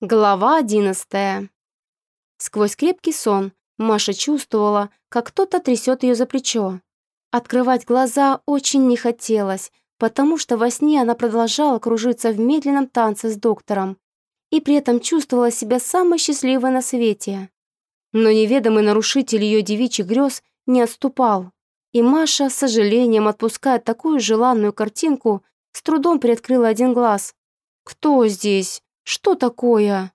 Глава одиннадцатая. Сквозь крепкий сон Маша чувствовала, как кто-то трясет ее за плечо. Открывать глаза очень не хотелось, потому что во сне она продолжала кружиться в медленном танце с доктором и при этом чувствовала себя самой счастливой на свете. Но неведомый нарушитель ее девичьих грез не отступал, и Маша, с сожалением отпуская такую желанную картинку, с трудом приоткрыла один глаз. «Кто здесь?» Что такое?»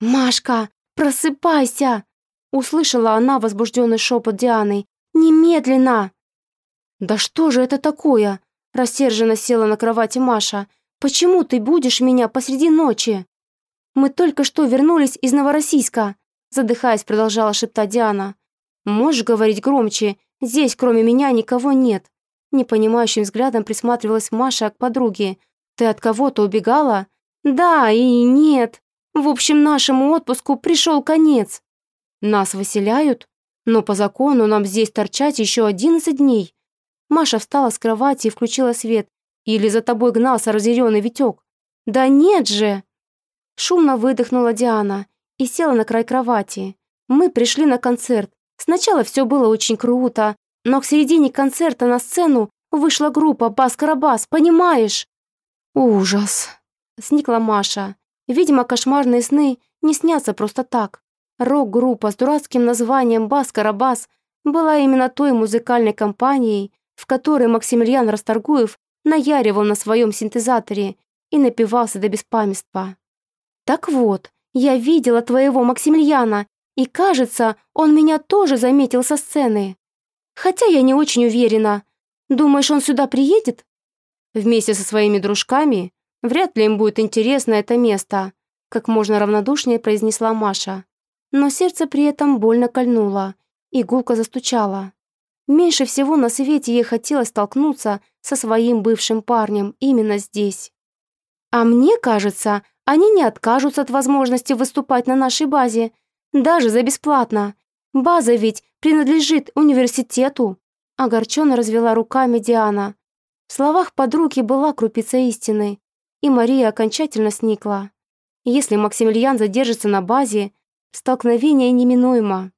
«Машка, просыпайся!» Услышала она возбужденный шепот Дианы. «Немедленно!» «Да что же это такое?» Рассерженно села на кровати Маша. «Почему ты будешь меня посреди ночи?» «Мы только что вернулись из Новороссийска», задыхаясь, продолжала шептать Диана. «Можешь говорить громче? Здесь, кроме меня, никого нет». Непонимающим взглядом присматривалась Маша к подруге. «Ты от кого-то убегала?» Да и нет. В общем, нашему отпуску пришел конец. Нас выселяют, но по закону нам здесь торчать еще одиннадцать дней. Маша встала с кровати и включила свет. Или за тобой гнался разъяренный Витек? Да нет же! Шумно выдохнула Диана и села на край кровати. Мы пришли на концерт. Сначала все было очень круто, но к середине концерта на сцену вышла группа «Бас-Карабас», понимаешь? Ужас. Сникла Маша. Видимо, кошмарные сны не снятся просто так. Рок-группа с дурацким названием «Бас-Карабас» была именно той музыкальной компанией, в которой Максимилиан Расторгуев наяривал на своем синтезаторе и напивался до беспамятства. «Так вот, я видела твоего Максимилиана, и, кажется, он меня тоже заметил со сцены. Хотя я не очень уверена. Думаешь, он сюда приедет?» Вместе со своими дружками Вряд ли им будет интересно это место», как можно равнодушнее произнесла Маша. Но сердце при этом больно кольнуло, и гулко застучало. Меньше всего на свете ей хотелось столкнуться со своим бывшим парнем именно здесь. «А мне кажется, они не откажутся от возможности выступать на нашей базе, даже за бесплатно. База ведь принадлежит университету», огорченно развела руками Диана. В словах подруги была крупица истины, и Мария окончательно сникла. Если Максимилиан задержится на базе, столкновение неминуемо.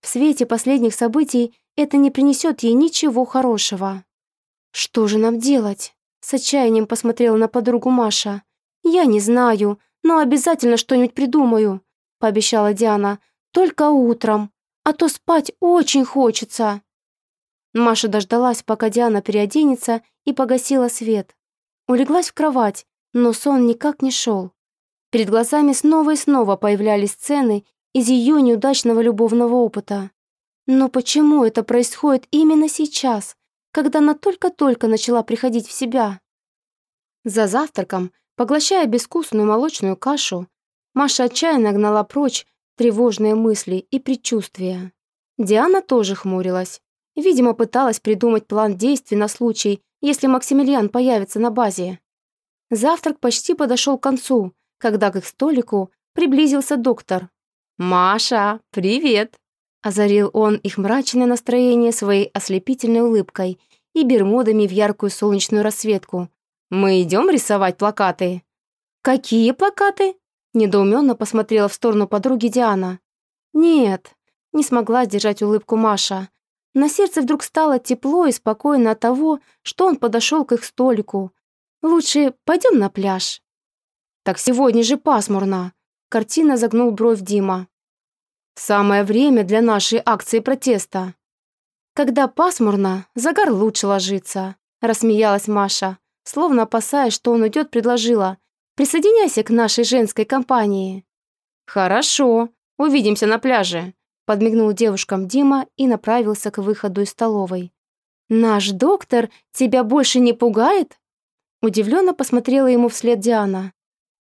В свете последних событий это не принесет ей ничего хорошего. «Что же нам делать?» С отчаянием посмотрела на подругу Маша. «Я не знаю, но обязательно что-нибудь придумаю», пообещала Диана. «Только утром, а то спать очень хочется». Маша дождалась, пока Диана переоденется, и погасила свет. Улеглась в кровать но сон никак не шел. Перед глазами снова и снова появлялись сцены из ее неудачного любовного опыта. Но почему это происходит именно сейчас, когда она только-только начала приходить в себя? За завтраком, поглощая безвкусную молочную кашу, Маша отчаянно гнала прочь тревожные мысли и предчувствия. Диана тоже хмурилась. Видимо, пыталась придумать план действий на случай, если Максимилиан появится на базе. Завтрак почти подошел к концу, когда к их столику приблизился доктор. «Маша, привет!» Озарил он их мрачное настроение своей ослепительной улыбкой и бермудами в яркую солнечную рассветку. «Мы идем рисовать плакаты?» «Какие плакаты?» Недоуменно посмотрела в сторону подруги Диана. «Нет», не смогла сдержать улыбку Маша. На сердце вдруг стало тепло и спокойно от того, что он подошел к их столику, Лучше пойдем на пляж». «Так сегодня же пасмурно», — картина загнул бровь Дима. «Самое время для нашей акции протеста». «Когда пасмурно, загар лучше ложится», — рассмеялась Маша, словно опасаясь, что он уйдет, предложила. «Присоединяйся к нашей женской компании». «Хорошо, увидимся на пляже», — подмигнул девушкам Дима и направился к выходу из столовой. «Наш доктор тебя больше не пугает?» Удивленно посмотрела ему вслед Диана.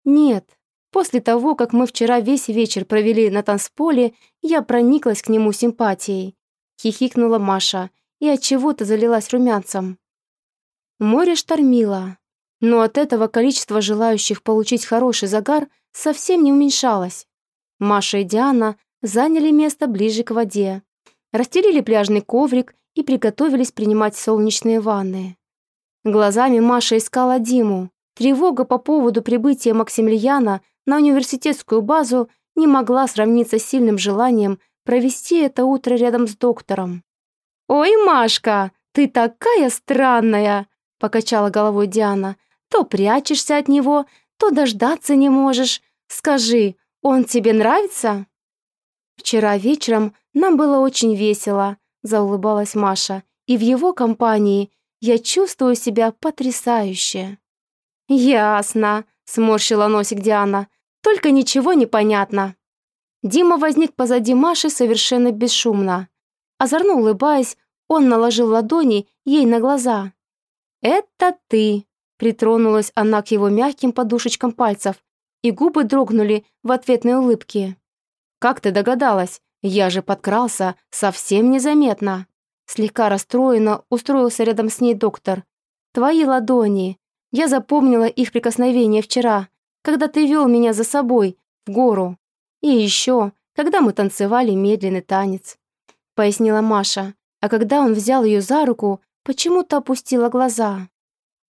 «Нет, после того, как мы вчера весь вечер провели на танцполе, я прониклась к нему симпатией», хихикнула Маша и от чего то залилась румянцем. Море штормило, но от этого количество желающих получить хороший загар совсем не уменьшалось. Маша и Диана заняли место ближе к воде, расстелили пляжный коврик и приготовились принимать солнечные ванны. Глазами Маша искала Диму. Тревога по поводу прибытия Максимилиана на университетскую базу не могла сравниться с сильным желанием провести это утро рядом с доктором. «Ой, Машка, ты такая странная!» — покачала головой Диана. «То прячешься от него, то дождаться не можешь. Скажи, он тебе нравится?» «Вчера вечером нам было очень весело», — заулыбалась Маша. «И в его компании я чувствую себя потрясающе». «Ясно», — сморщила носик Диана. «Только ничего не понятно». Дима возник позади Маши совершенно бесшумно. Озорно улыбаясь, он наложил ладони ей на глаза. «Это ты», — притронулась она к его мягким подушечкам пальцев, и губы дрогнули в ответной улыбке. «Как ты догадалась? Я же подкрался совсем незаметно». Слегка расстроенно устроился рядом с ней доктор. «Твои ладони. Я запомнила их прикосновение вчера, когда ты вел меня за собой, в гору. И еще, когда мы танцевали медленный танец», — пояснила Маша, а когда он взял ее за руку, почему-то опустила глаза.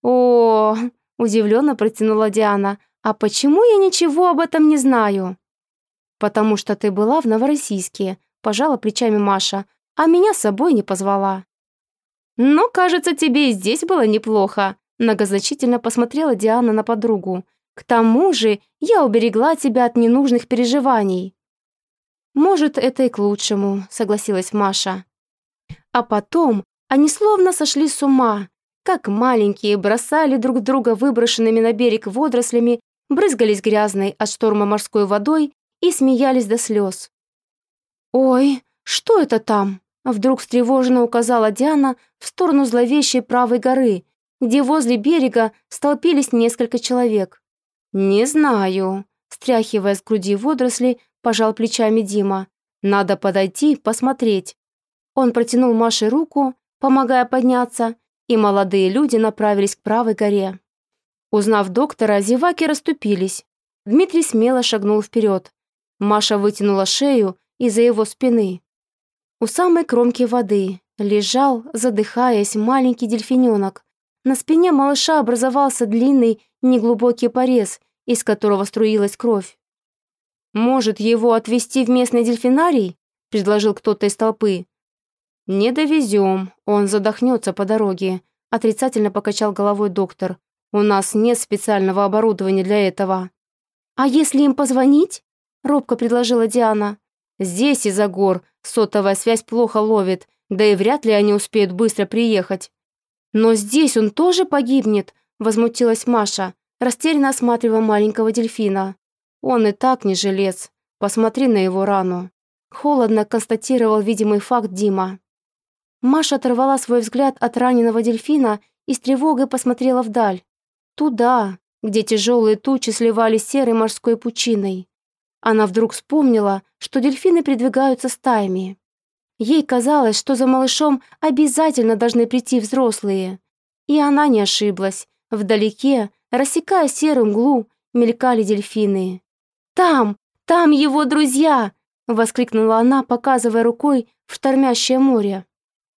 «О, -о — удивленно протянула Диана, — а почему я ничего об этом не знаю?» «Потому что ты была в Новороссийске», — пожала плечами Маша, «а меня с собой не позвала». «Но, кажется, тебе и здесь было неплохо», — многозначительно посмотрела Диана на подругу. К тому же я уберегла тебя от ненужных переживаний». «Может, это и к лучшему», — согласилась Маша. А потом они словно сошли с ума, как маленькие бросали друг друга выброшенными на берег водорослями, брызгались грязной от шторма морской водой и смеялись до слез. «Ой, что это там?» Вдруг встревоженно указала Диана в сторону зловещей правой горы, где возле берега столпились несколько человек. «Не знаю», — стряхивая с груди водоросли, пожал плечами Дима. «Надо подойти, посмотреть». Он протянул Маше руку, помогая подняться, и молодые люди направились к правой горе. Узнав доктора, зеваки расступились. Дмитрий смело шагнул вперед. Маша вытянула шею из-за его спины. У самой кромки воды лежал, задыхаясь, маленький дельфиненок. На спине малыша образовался длинный неглубокий порез, из которого струилась кровь. «Может, его отвезти в местный дельфинарий?» – предложил кто-то из толпы. «Не довезем, он задохнется по дороге», – отрицательно покачал головой доктор. «У нас нет специального оборудования для этого». «А если им позвонить?» – робко предложила Диана. «Здесь из-за гор сотовая связь плохо ловит, да и вряд ли они успеют быстро приехать». «Но здесь он тоже погибнет», – возмутилась Маша, растерянно осматривая маленького дельфина. «Он и так не жилец. Посмотри на его рану». Холодно констатировал видимый факт Дима. Маша оторвала свой взгляд от раненого дельфина и с тревогой посмотрела вдаль. Туда, где тяжелые тучи сливались серой морской пучиной. Она вдруг вспомнила, что дельфины передвигаются стаями. Ей казалось, что за малышом обязательно должны прийти взрослые. И она не ошиблась. Вдалеке, рассекая серую мглу, мелькали дельфины. «Там! Там его друзья!» — воскликнула она, показывая рукой в штормящее море.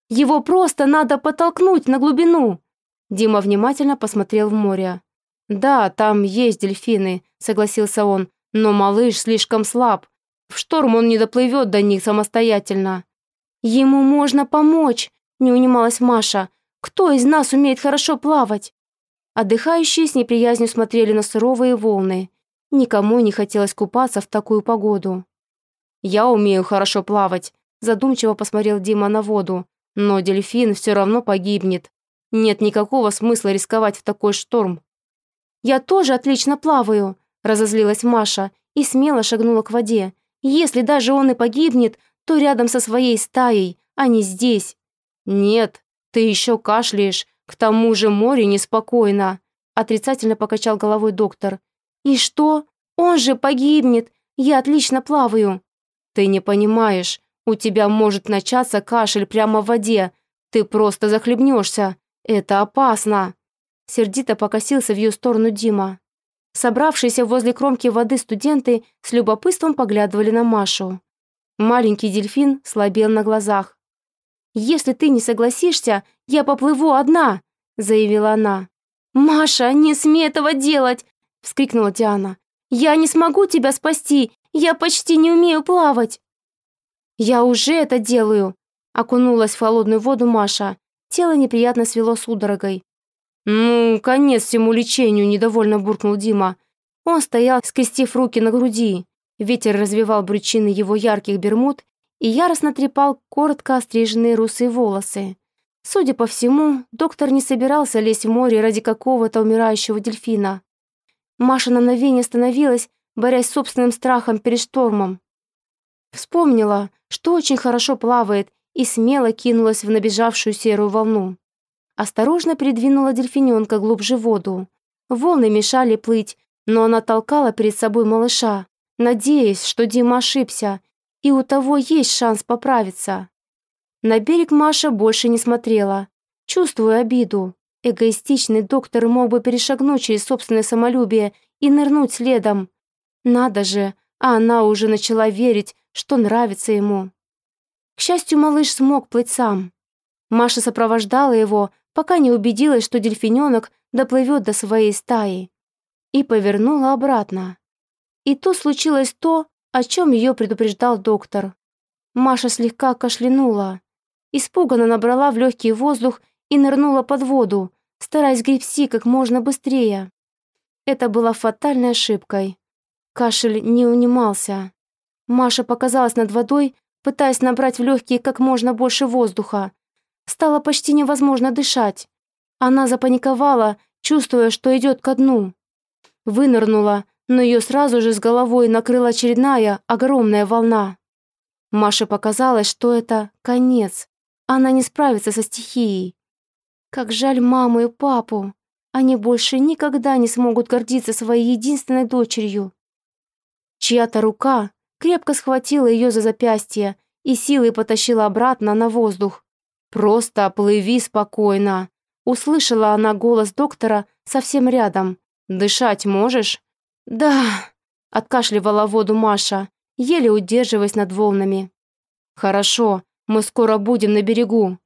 «Его просто надо подтолкнуть на глубину!» Дима внимательно посмотрел в море. «Да, там есть дельфины», — согласился он, «но малыш слишком слаб. В шторм он не доплывет до них самостоятельно». «Ему можно помочь», — не унималась Маша. «Кто из нас умеет хорошо плавать?» Отдыхающие с неприязнью смотрели на суровые волны. Никому не хотелось купаться в такую погоду. «Я умею хорошо плавать», — задумчиво посмотрел Дима на воду. «Но дельфин все равно погибнет. Нет никакого смысла рисковать в такой шторм». «Я тоже отлично плаваю», — разозлилась Маша и смело шагнула к воде. «Если даже он и погибнет, то рядом со своей стаей, а не здесь. Нет, ты еще кашляешь, к тому же море неспокойно, отрицательно покачал головой доктор. И что? Он же погибнет, я отлично плаваю. Ты не понимаешь, у тебя может начаться кашель прямо в воде, ты просто захлебнешься, это опасно. Сердито покосился в ее сторону Дима. Собравшиеся возле кромки воды студенты с любопытством поглядывали на Машу. Маленький дельфин слабел на глазах. «Если ты не согласишься, я поплыву одна», — заявила она. «Маша, не смей этого делать!» — вскрикнула Диана. Я не смогу тебя спасти! Я почти не умею плавать!» «Я уже это делаю!» Окунулась в холодную воду Маша. Тело неприятно свело судорогой. «Ну, конец всему лечению», – недовольно буркнул Дима. Он стоял, скрестив руки на груди. Ветер развивал брючины его ярких бермуд и яростно трепал коротко остриженные русые волосы. Судя по всему, доктор не собирался лезть в море ради какого-то умирающего дельфина. Маша на мгновение остановилась, борясь с собственным страхом перед штормом. Вспомнила, что очень хорошо плавает, и смело кинулась в набежавшую серую волну. Осторожно придвинула дельфиненка глубже в воду. Волны мешали плыть, но она толкала перед собой малыша, надеясь, что Дима ошибся, и у того есть шанс поправиться. На берег Маша больше не смотрела, чувствуя обиду. Эгоистичный доктор мог бы перешагнуть через собственное самолюбие и нырнуть следом. Надо же, а она уже начала верить, что нравится ему. К счастью, малыш смог плыть сам. Маша сопровождала его, пока не убедилась, что дельфиненок доплывет до своей стаи. И повернула обратно. И тут случилось то, о чем ее предупреждал доктор. Маша слегка кашлянула. Испуганно набрала в легкий воздух и нырнула под воду, стараясь гребсти как можно быстрее. Это была фатальной ошибкой. Кашель не унимался. Маша показалась над водой, пытаясь набрать в легкие как можно больше воздуха. Стало почти невозможно дышать. Она запаниковала, чувствуя, что идет ко дну. Вынырнула, но ее сразу же с головой накрыла очередная огромная волна. Маше показалось, что это конец. Она не справится со стихией. Как жаль маму и папу. Они больше никогда не смогут гордиться своей единственной дочерью. Чья-то рука крепко схватила ее за запястье и силой потащила обратно на воздух. «Просто плыви спокойно», — услышала она голос доктора совсем рядом. «Дышать можешь?» «Да», — откашливала воду Маша, еле удерживаясь над волнами. «Хорошо, мы скоро будем на берегу.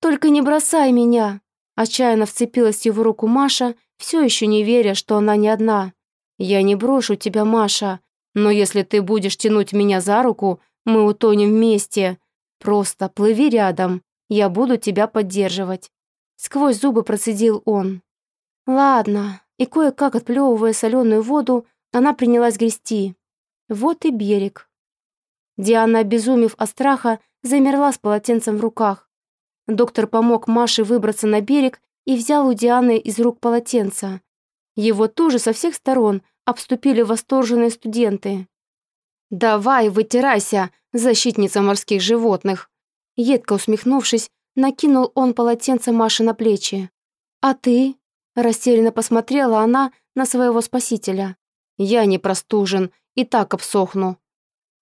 Только не бросай меня!» Отчаянно вцепилась в его руку Маша, все еще не веря, что она не одна. «Я не брошу тебя, Маша, но если ты будешь тянуть меня за руку, мы утонем вместе. Просто плыви рядом, я буду тебя поддерживать». Сквозь зубы процедил он. «Ладно», и кое-как отплевывая соленую воду, она принялась грести. Вот и берег. Диана, обезумев от страха, замерла с полотенцем в руках. Доктор помог Маше выбраться на берег и взял у Дианы из рук полотенца. Его тоже со всех сторон обступили восторженные студенты. «Давай, вытирайся, защитница морских животных!» Едко усмехнувшись, накинул он полотенце Маше на плечи. «А ты?» – растерянно посмотрела она на своего спасителя. «Я не простужен, и так обсохну».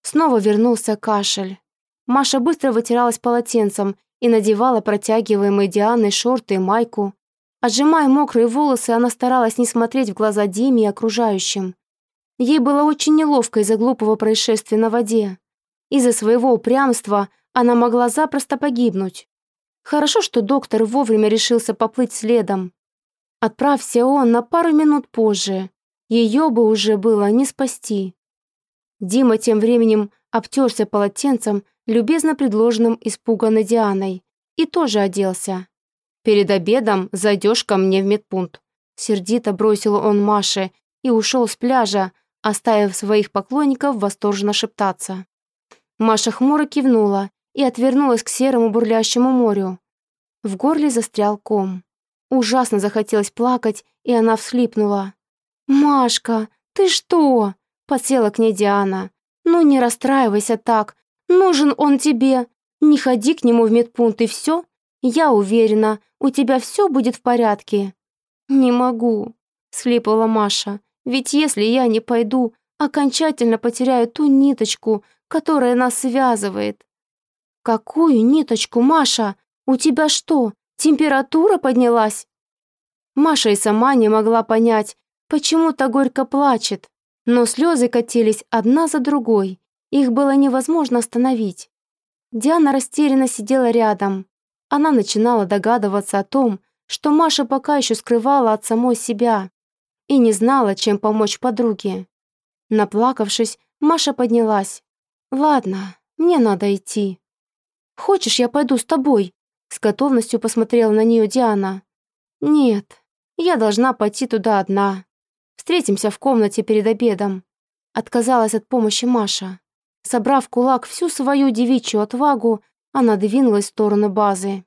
Снова вернулся кашель. Маша быстро вытиралась полотенцем и надевала протягиваемые Дианой шорты и майку. Отжимая мокрые волосы, она старалась не смотреть в глаза Диме и окружающим. Ей было очень неловко из-за глупого происшествия на воде. Из-за своего упрямства она могла запросто погибнуть. Хорошо, что доктор вовремя решился поплыть следом. Отправься он на пару минут позже, ее бы уже было не спасти. Дима тем временем обтерся полотенцем, любезно предложенным испуганной Дианой, и тоже оделся. «Перед обедом зайдешь ко мне в медпункт». Сердито бросил он Маше и ушел с пляжа, оставив своих поклонников восторженно шептаться. Маша хмуро кивнула и отвернулась к серому бурлящему морю. В горле застрял ком. Ужасно захотелось плакать, и она всхлипнула. «Машка, ты что?» – подсела к ней Диана. «Ну не расстраивайся так, Нужен он тебе. Не ходи к нему в медпункт и все. Я уверена, у тебя все будет в порядке». «Не могу», — слипала Маша. «Ведь если я не пойду, окончательно потеряю ту ниточку, которая нас связывает». «Какую ниточку, Маша? У тебя что, температура поднялась?» Маша и сама не могла понять, почему-то горько плачет, но слезы катились одна за другой. Их было невозможно остановить. Диана растерянно сидела рядом. Она начинала догадываться о том, что Маша пока еще скрывала от самой себя и не знала, чем помочь подруге. Наплакавшись, Маша поднялась. «Ладно, мне надо идти». «Хочешь, я пойду с тобой?» С готовностью посмотрела на нее Диана. «Нет, я должна пойти туда одна. Встретимся в комнате перед обедом». Отказалась от помощи Маша. Собрав кулак всю свою девичью отвагу, она двинулась в сторону базы.